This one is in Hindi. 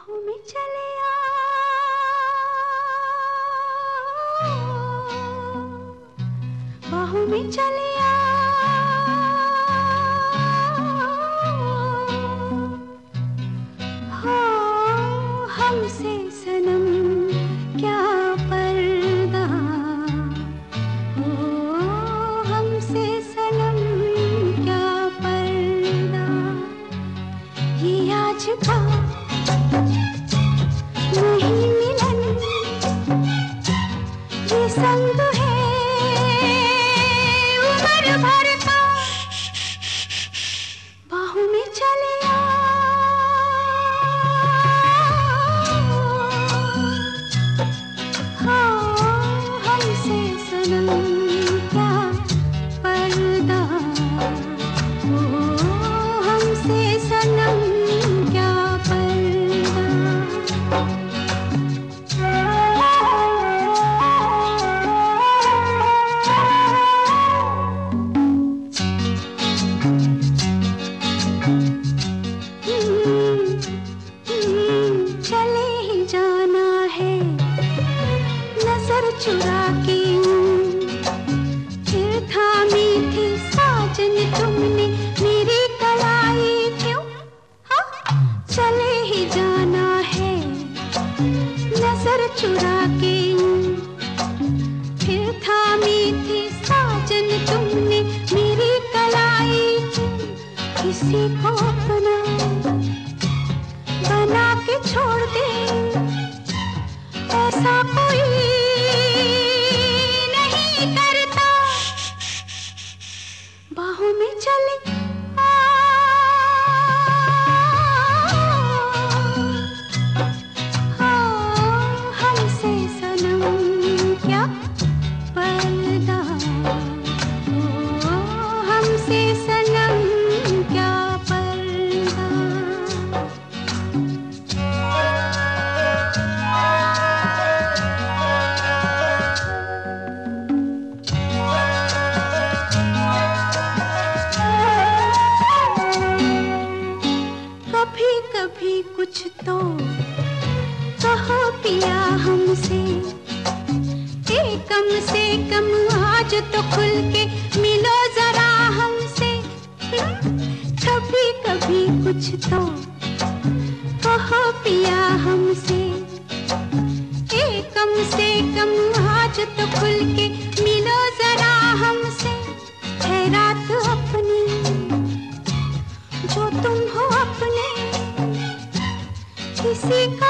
बाहों में चले आ। बाहों में चले चुरा के फिर थामी साजन तुमने, मेरी कलाई क्यों? हाँ? चले ही जाना है। नज़र चुरा के फिर साजन तुमने, मेरी कलाई क्यों? किसी को बाहों में चले। कहो पिया हमसे कम से कम आज तो खुल के मिलो जरा हमसे। कभी कभी कुछ तो कहो पिया हमसे। कम से कम आज तो खुल के मिलो जरा हमसे। है रात अपनी, जो तुम हो अपने। किसी का